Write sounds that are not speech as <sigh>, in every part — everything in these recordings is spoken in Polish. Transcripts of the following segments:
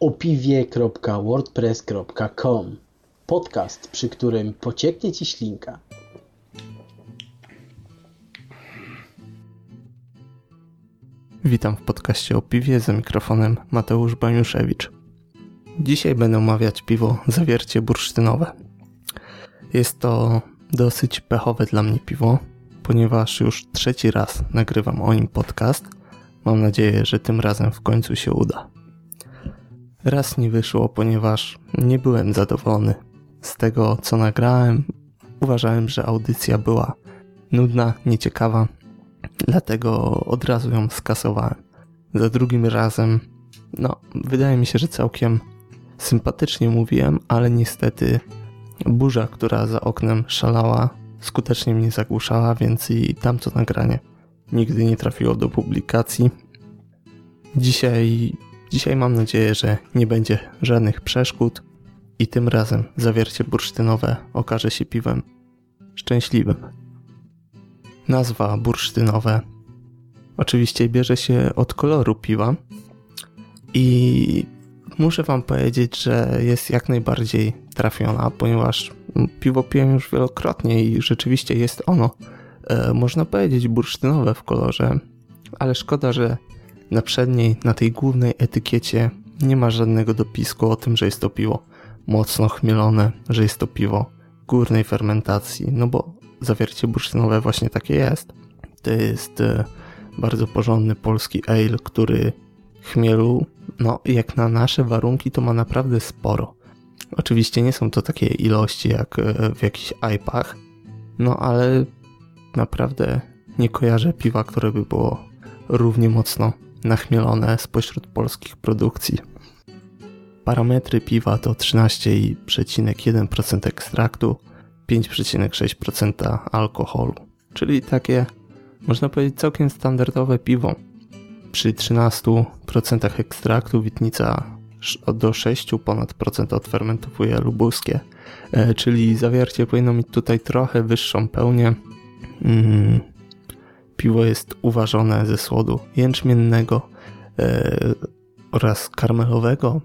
opiwie.wordpress.com Podcast, przy którym pocieknie Ci ślinka. Witam w podcaście o piwie za mikrofonem Mateusz Baniuszewicz. Dzisiaj będę omawiać piwo zawiercie bursztynowe. Jest to dosyć pechowe dla mnie piwo, ponieważ już trzeci raz nagrywam o nim podcast. Mam nadzieję, że tym razem w końcu się uda. Raz nie wyszło, ponieważ nie byłem zadowolony z tego, co nagrałem. Uważałem, że audycja była nudna, nieciekawa, dlatego od razu ją skasowałem. Za drugim razem, no, wydaje mi się, że całkiem sympatycznie mówiłem, ale niestety burza, która za oknem szalała, skutecznie mnie zagłuszała, więc i tamto nagranie nigdy nie trafiło do publikacji. Dzisiaj, dzisiaj mam nadzieję, że nie będzie żadnych przeszkód i tym razem zawiercie bursztynowe okaże się piwem szczęśliwym. Nazwa bursztynowe oczywiście bierze się od koloru piwa i muszę wam powiedzieć, że jest jak najbardziej trafiona, ponieważ piwo piłem już wielokrotnie i rzeczywiście jest ono, e, można powiedzieć, bursztynowe w kolorze, ale szkoda, że na przedniej, na tej głównej etykiecie nie ma żadnego dopisku o tym, że jest to piwo mocno chmielone, że jest to piwo górnej fermentacji, no bo zawiercie bursztynowe właśnie takie jest. To jest e, bardzo porządny polski ale, który chmielu, no jak na nasze warunki to ma naprawdę sporo. Oczywiście nie są to takie ilości jak e, w jakichś IPach, no ale naprawdę nie kojarzę piwa, które by było równie mocno nachmielone spośród polskich produkcji. Parametry piwa to 13,1% ekstraktu, 5,6% alkoholu, czyli takie, można powiedzieć, całkiem standardowe piwo. Przy 13% ekstraktu witnica do 6 ponad procent odfermentowuje lubuskie, e, czyli zawiercie powinno mieć tutaj trochę wyższą pełnię. Piwo jest uważone ze słodu jęczmiennego e, oraz karmelowego.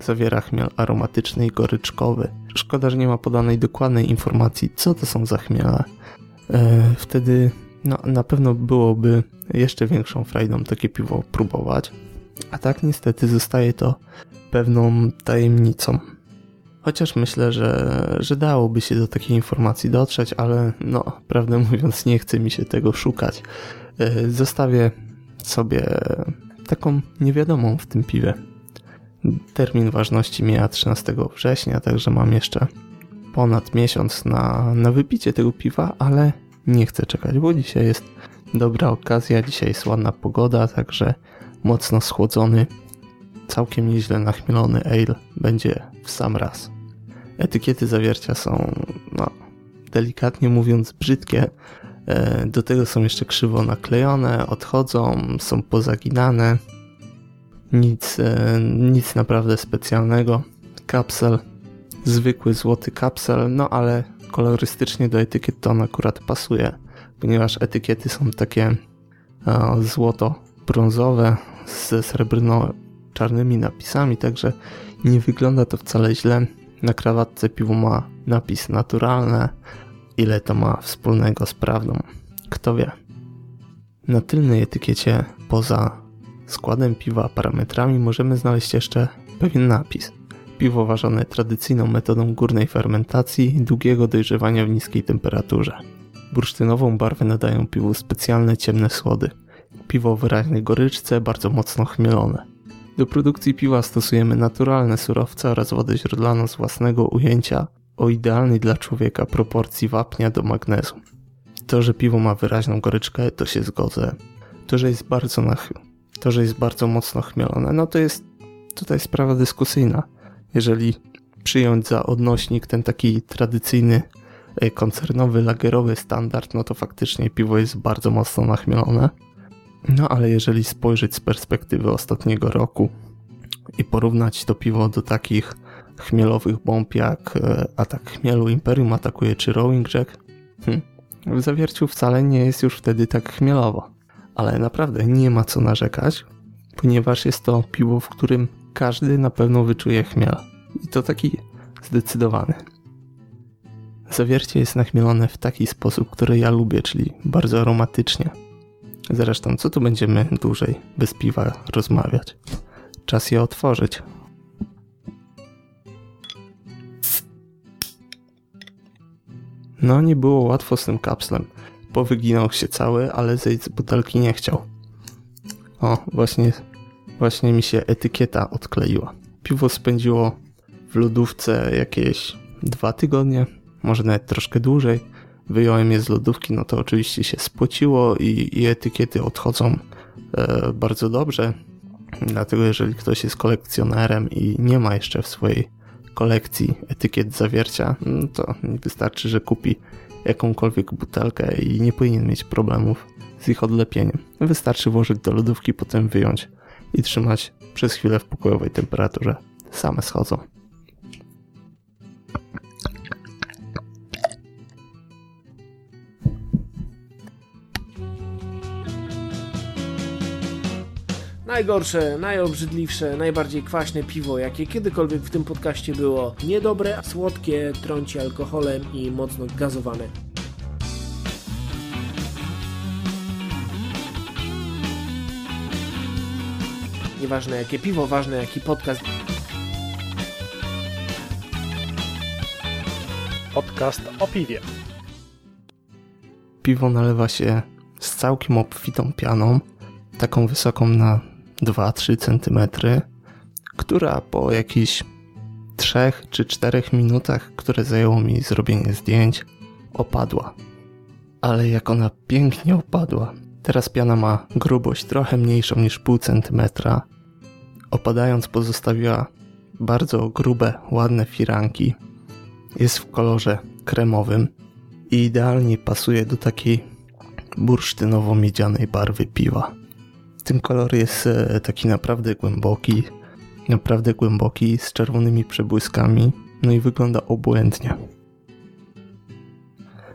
Zawiera chmiel aromatyczny i goryczkowy. Szkoda, że nie ma podanej dokładnej informacji, co to są za chmiele. E, wtedy no, na pewno byłoby jeszcze większą frajdą takie piwo próbować. A tak niestety zostaje to pewną tajemnicą. Chociaż myślę, że, że dałoby się do takiej informacji dotrzeć, ale no, prawdę mówiąc, nie chce mi się tego szukać. E, zostawię sobie taką niewiadomą w tym piwie. Termin ważności mija 13 września, także mam jeszcze ponad miesiąc na, na wypicie tego piwa, ale nie chcę czekać, bo dzisiaj jest dobra okazja, dzisiaj jest ładna pogoda, także mocno schłodzony, całkiem nieźle nachmielony ale będzie w sam raz. Etykiety zawiercia są, no, delikatnie mówiąc, brzydkie. E, do tego są jeszcze krzywo naklejone, odchodzą, są pozaginane. Nic, e, nic naprawdę specjalnego. Kapsel, zwykły złoty kapsel, no ale kolorystycznie do etykiet to on akurat pasuje, ponieważ etykiety są takie złoto-brązowe ze srebrno-czarnymi napisami, także nie wygląda to wcale źle. Na krawatce piwo ma napis naturalne. Ile to ma wspólnego z prawdą? Kto wie. Na tylnej etykiecie poza składem piwa, parametrami możemy znaleźć jeszcze pewien napis. Piwo ważone tradycyjną metodą górnej fermentacji i długiego dojrzewania w niskiej temperaturze. Bursztynową barwę nadają piwu specjalne ciemne słody. Piwo o wyraźnej goryczce, bardzo mocno chmielone. Do produkcji piwa stosujemy naturalne surowce oraz wodę źródlaną z własnego ujęcia o idealnej dla człowieka proporcji wapnia do magnezu. To, że piwo ma wyraźną goryczkę, to się zgodzę. To, że jest bardzo nach... to, że jest bardzo mocno chmielone, no to jest tutaj sprawa dyskusyjna. Jeżeli przyjąć za odnośnik ten taki tradycyjny e, koncernowy, lagerowy standard, no to faktycznie piwo jest bardzo mocno nachmielone. No ale jeżeli spojrzeć z perspektywy ostatniego roku i porównać to piwo do takich chmielowych bomb jak e, Atak Chmielu, Imperium atakuje czy Rowing Jack, hm, w zawierciu wcale nie jest już wtedy tak chmielowo. Ale naprawdę nie ma co narzekać, ponieważ jest to piwo, w którym każdy na pewno wyczuje chmiel. I to taki zdecydowany. Zawiercie jest nachmielone w taki sposób, który ja lubię, czyli bardzo aromatycznie. Zresztą, co tu będziemy dłużej bez piwa rozmawiać? Czas je otworzyć. No, nie było łatwo z tym kapslem. Powyginał się cały, ale zejść z butelki nie chciał. O, właśnie, właśnie mi się etykieta odkleiła. Piwo spędziło w lodówce jakieś dwa tygodnie, może nawet troszkę dłużej. Wyjąłem je z lodówki, no to oczywiście się spociło i, i etykiety odchodzą e, bardzo dobrze. Dlatego jeżeli ktoś jest kolekcjonerem i nie ma jeszcze w swojej kolekcji etykiet zawiercia, no to wystarczy, że kupi jakąkolwiek butelkę i nie powinien mieć problemów z ich odlepieniem. Wystarczy włożyć do lodówki, potem wyjąć i trzymać przez chwilę w pokojowej temperaturze. Same schodzą. Najgorsze, najobrzydliwsze, najbardziej kwaśne piwo, jakie kiedykolwiek w tym podcaście było. Niedobre, słodkie, trąci alkoholem i mocno gazowane. Nieważne jakie piwo, ważne jaki podcast. Podcast o piwie. Piwo nalewa się z całkiem obfitą pianą, taką wysoką na 2-3 cm, która po jakichś 3 czy 4 minutach, które zajęło mi zrobienie zdjęć, opadła. Ale jak ona pięknie opadła. Teraz piana ma grubość trochę mniejszą niż pół centymetra. Opadając pozostawiła bardzo grube, ładne firanki. Jest w kolorze kremowym i idealnie pasuje do takiej bursztynowo-miedzianej barwy piwa. Ten kolor jest e, taki naprawdę głęboki, naprawdę głęboki, z czerwonymi przebłyskami, no i wygląda obłędnie.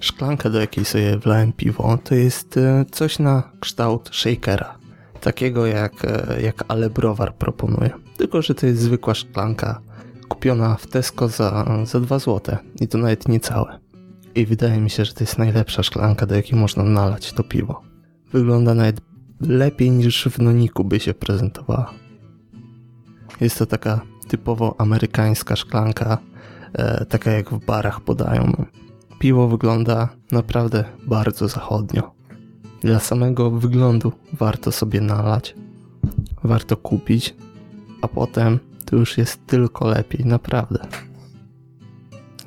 Szklanka, do jakiej sobie wlałem piwo, to jest e, coś na kształt shakera. Takiego jak, e, jak Ale Browar proponuje. Tylko, że to jest zwykła szklanka kupiona w Tesco za, za 2 zł i to nawet niecałe. I wydaje mi się, że to jest najlepsza szklanka, do jakiej można nalać to piwo. Wygląda nawet lepiej niż w Noniku by się prezentowała. Jest to taka typowo amerykańska szklanka, e, taka jak w barach podają. Piwo wygląda naprawdę bardzo zachodnio. Dla samego wyglądu warto sobie nalać, warto kupić, a potem to już jest tylko lepiej, naprawdę.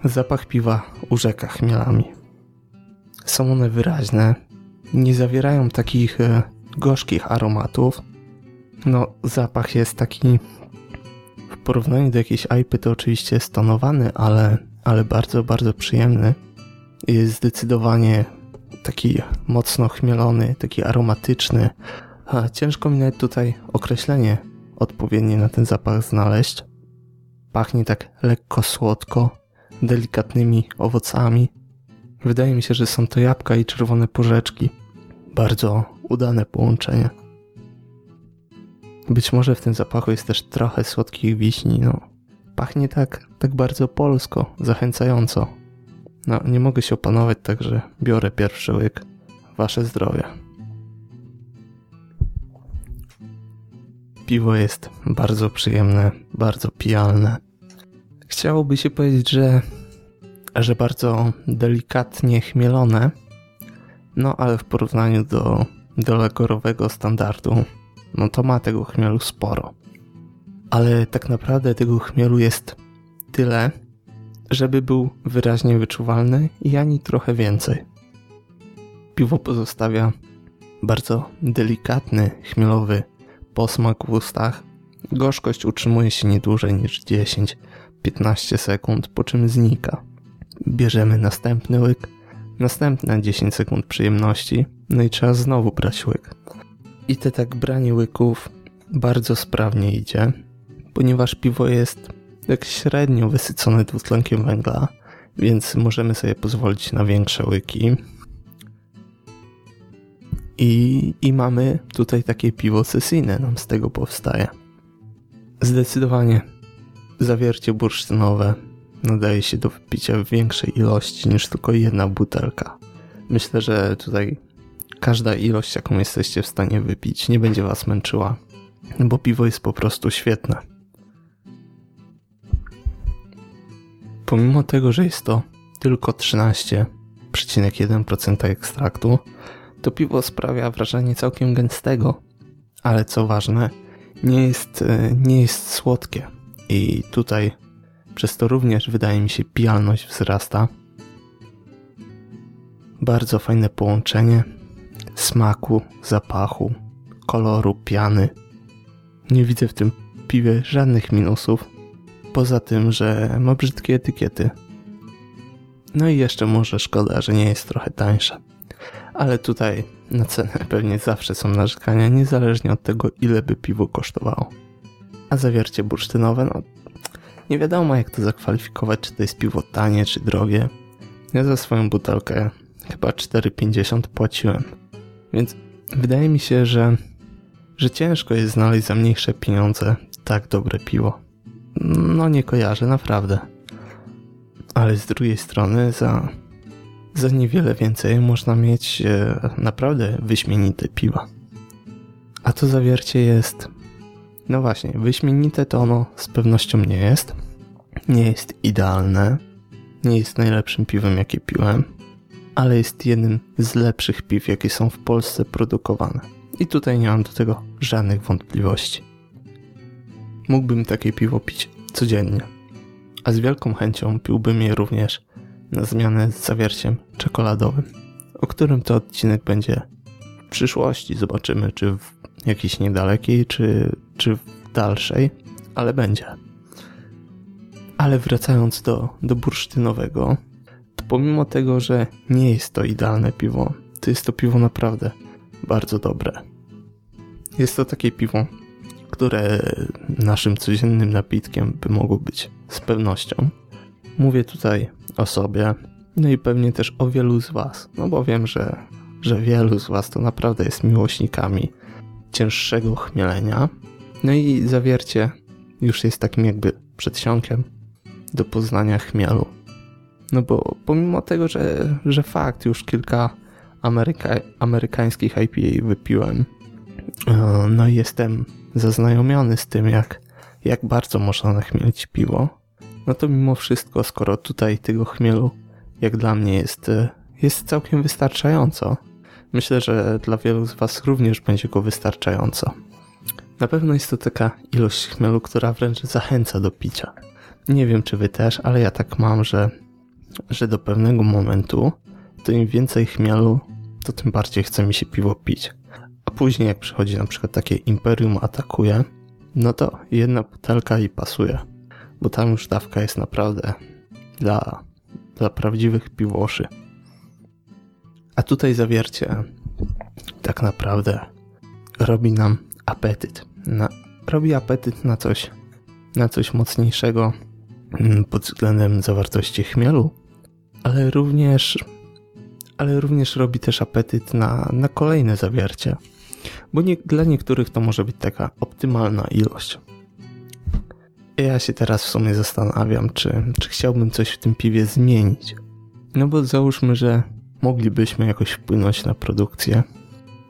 Zapach piwa urzeka chmielami. Są one wyraźne, nie zawierają takich e, gorzkich aromatów. No, zapach jest taki w porównaniu do jakiejś IPy to oczywiście stonowany, ale, ale bardzo, bardzo przyjemny. Jest zdecydowanie taki mocno chmielony, taki aromatyczny. A, ciężko mi nawet tutaj określenie odpowiednie na ten zapach znaleźć. Pachnie tak lekko słodko, delikatnymi owocami. Wydaje mi się, że są to jabłka i czerwone porzeczki. Bardzo udane połączenie. Być może w tym zapachu jest też trochę słodkich wiśni, no. Pachnie tak, tak bardzo polsko, zachęcająco. No, nie mogę się opanować, także biorę pierwszy łyk. Wasze zdrowie. Piwo jest bardzo przyjemne, bardzo pijalne. Chciałoby się powiedzieć, że, że bardzo delikatnie chmielone, no ale w porównaniu do, do legorowego standardu, no to ma tego chmielu sporo. Ale tak naprawdę tego chmielu jest tyle, żeby był wyraźnie wyczuwalny i ani trochę więcej. Piwo pozostawia bardzo delikatny, chmielowy posmak w ustach. Gorzkość utrzymuje się nie dłużej niż 10-15 sekund, po czym znika. Bierzemy następny łyk Następne 10 sekund przyjemności, no i trzeba znowu brać łyk. I te tak branie łyków bardzo sprawnie idzie, ponieważ piwo jest tak średnio wysycone dwutlenkiem węgla, więc możemy sobie pozwolić na większe łyki. I, I mamy tutaj takie piwo sesyjne, nam z tego powstaje. Zdecydowanie zawiercie bursztynowe nadaje się do wypicia w większej ilości niż tylko jedna butelka. Myślę, że tutaj każda ilość, jaką jesteście w stanie wypić, nie będzie was męczyła, bo piwo jest po prostu świetne. Pomimo tego, że jest to tylko 13,1% ekstraktu, to piwo sprawia wrażenie całkiem gęstego, ale co ważne, nie jest, e, nie jest słodkie. I tutaj przez to również wydaje mi się pijalność wzrasta. Bardzo fajne połączenie smaku, zapachu, koloru, piany. Nie widzę w tym piwie żadnych minusów, poza tym, że ma brzydkie etykiety. No i jeszcze może szkoda, że nie jest trochę tańsze. Ale tutaj na cenę <laughs> pewnie zawsze są narzekania, niezależnie od tego, ile by piwo kosztowało. A zawiercie bursztynowe, no nie wiadomo jak to zakwalifikować, czy to jest piwo tanie, czy drogie. Ja za swoją butelkę chyba 4,50 płaciłem. Więc wydaje mi się, że, że ciężko jest znaleźć za mniejsze pieniądze tak dobre piwo. No nie kojarzę, naprawdę. Ale z drugiej strony za, za niewiele więcej można mieć e, naprawdę wyśmienite piwa. A to zawiercie jest... No właśnie, wyśmienite to ono z pewnością nie jest. Nie jest idealne. Nie jest najlepszym piwem, jakie piłem. Ale jest jednym z lepszych piw, jakie są w Polsce produkowane. I tutaj nie mam do tego żadnych wątpliwości. Mógłbym takie piwo pić codziennie. A z wielką chęcią piłbym je również na zmianę z zawierciem czekoladowym, o którym to odcinek będzie w przyszłości. Zobaczymy, czy w jakiejś niedalekiej, czy, czy w dalszej, ale będzie. Ale wracając do, do bursztynowego, to pomimo tego, że nie jest to idealne piwo, to jest to piwo naprawdę bardzo dobre. Jest to takie piwo, które naszym codziennym napitkiem by mogło być z pewnością. Mówię tutaj o sobie, no i pewnie też o wielu z Was, no bo wiem, że, że wielu z Was to naprawdę jest miłośnikami cięższego chmielenia. No i zawiercie już jest takim jakby przedsionkiem do poznania chmielu. No bo pomimo tego, że, że fakt już kilka ameryka, amerykańskich IPA wypiłem, e, no i jestem zaznajomiony z tym, jak, jak bardzo można nachmielić piwo, no to mimo wszystko, skoro tutaj tego chmielu, jak dla mnie jest, e, jest całkiem wystarczająco, myślę, że dla wielu z Was również będzie go wystarczająco. Na pewno jest to taka ilość chmielu, która wręcz zachęca do picia. Nie wiem, czy Wy też, ale ja tak mam, że, że do pewnego momentu, to im więcej chmielu, to tym bardziej chce mi się piwo pić. A później, jak przychodzi na przykład takie Imperium atakuje, no to jedna butelka i pasuje bo tam już dawka jest naprawdę dla, dla prawdziwych piwoszy. A tutaj zawiercie tak naprawdę robi nam apetyt. Na, robi apetyt na coś, na coś mocniejszego mm, pod względem zawartości chmielu, ale również, ale również robi też apetyt na, na kolejne zawiercie. Bo nie, dla niektórych to może być taka optymalna ilość. Ja się teraz w sumie zastanawiam, czy, czy chciałbym coś w tym piwie zmienić. No bo załóżmy, że moglibyśmy jakoś wpłynąć na produkcję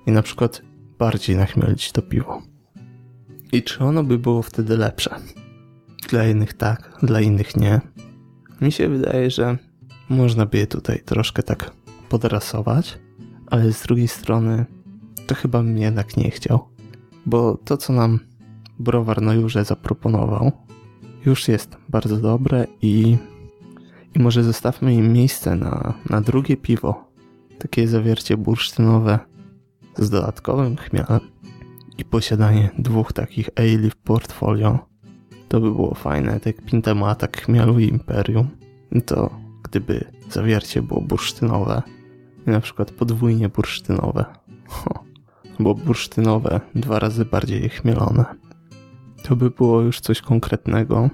i na przykład bardziej nachmielić to piwo. I czy ono by było wtedy lepsze? Dla jednych tak, dla innych nie. Mi się wydaje, że można by je tutaj troszkę tak podrasować, ale z drugiej strony to chyba bym jednak nie chciał. Bo to, co nam browar na Jurze zaproponował, już jest bardzo dobre i, i może zostawmy im miejsce na, na drugie piwo. Takie zawiercie bursztynowe z dodatkowym chmielem i posiadanie dwóch takich ale w portfolio. To by było fajne, tak Pinta ma atak chmielu i imperium. To gdyby zawiercie było bursztynowe, na przykład podwójnie bursztynowe, bo bursztynowe dwa razy bardziej chmielone. To by było już coś konkretnego,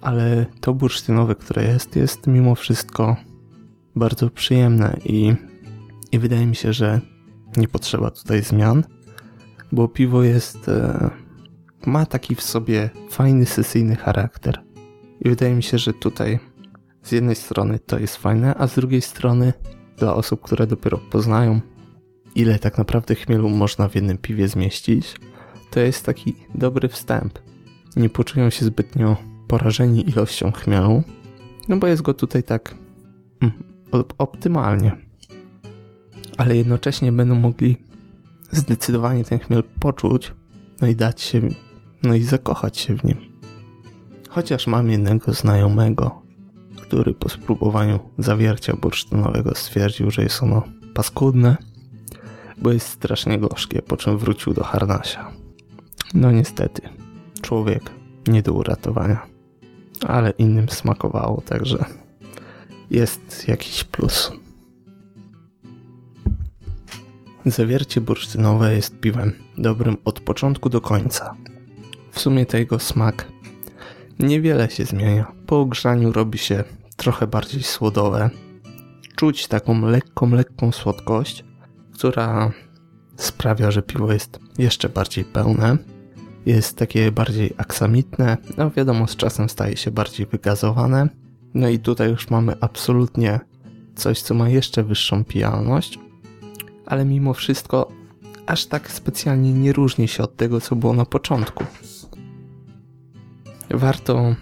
ale to bursztynowe, które jest, jest mimo wszystko bardzo przyjemne i, i wydaje mi się, że nie potrzeba tutaj zmian, bo piwo jest e, ma taki w sobie fajny sesyjny charakter. I wydaje mi się, że tutaj z jednej strony to jest fajne, a z drugiej strony dla osób, które dopiero poznają, ile tak naprawdę chmielu można w jednym piwie zmieścić, to jest taki dobry wstęp. Nie poczują się zbytnio porażeni ilością chmielu, no bo jest go tutaj tak mm, optymalnie. Ale jednocześnie będą mogli zdecydowanie ten chmiel poczuć, no i dać się, no i zakochać się w nim. Chociaż mam jednego znajomego, który po spróbowaniu zawiercia bursztynowego stwierdził, że jest ono paskudne, bo jest strasznie gorzkie, po czym wrócił do harnasia. No niestety, człowiek nie do uratowania, ale innym smakowało, także jest jakiś plus. Zawiercie bursztynowe jest piwem dobrym od początku do końca. W sumie tego smak niewiele się zmienia. Po ogrzaniu robi się trochę bardziej słodowe. Czuć taką lekką, lekką słodkość, która sprawia, że piwo jest jeszcze bardziej pełne. Jest takie bardziej aksamitne, no wiadomo, z czasem staje się bardziej wygazowane. No i tutaj już mamy absolutnie coś, co ma jeszcze wyższą pijalność, ale mimo wszystko aż tak specjalnie nie różni się od tego, co było na początku. Warto,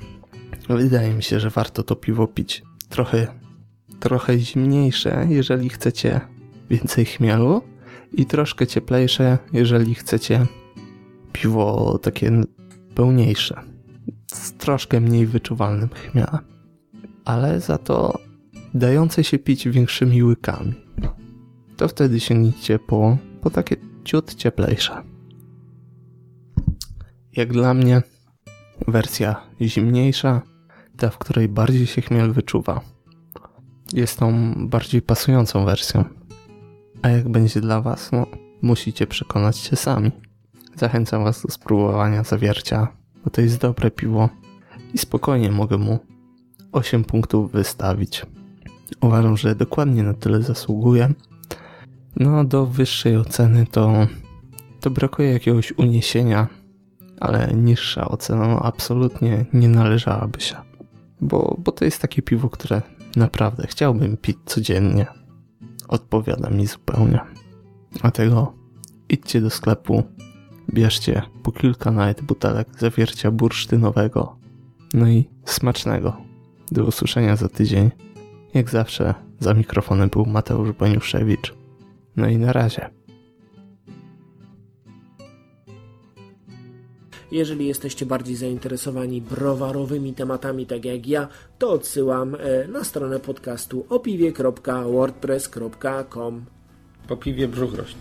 wydaje mi się, że warto to piwo pić trochę, trochę zimniejsze, jeżeli chcecie więcej chmielu i troszkę cieplejsze, jeżeli chcecie piwo takie pełniejsze, z troszkę mniej wyczuwalnym chmielem, ale za to dające się pić większymi łykami. To wtedy sięgnijcie po, po takie ciut cieplejsze. Jak dla mnie wersja zimniejsza, ta w której bardziej się chmiel wyczuwa, jest tą bardziej pasującą wersją. A jak będzie dla Was, no musicie przekonać się sami. Zachęcam Was do spróbowania zawiercia, bo to jest dobre piwo i spokojnie mogę mu 8 punktów wystawić. Uważam, że dokładnie na tyle zasługuje. No, do wyższej oceny to, to brakuje jakiegoś uniesienia, ale niższa ocena no, absolutnie nie należałaby się. Bo, bo to jest takie piwo, które naprawdę chciałbym pić codziennie. Odpowiada mi zupełnie. Dlatego idźcie do sklepu, bierzcie po kilka nawet butelek zawiercia bursztynowego. No i smacznego. Do usłyszenia za tydzień. Jak zawsze za mikrofonem był Mateusz Baniuszewicz. No i na razie. Jeżeli jesteście bardziej zainteresowani browarowymi tematami, tak jak ja, to odsyłam e, na stronę podcastu opiwie.wordpress.com. Po piwie brzuch rośnie.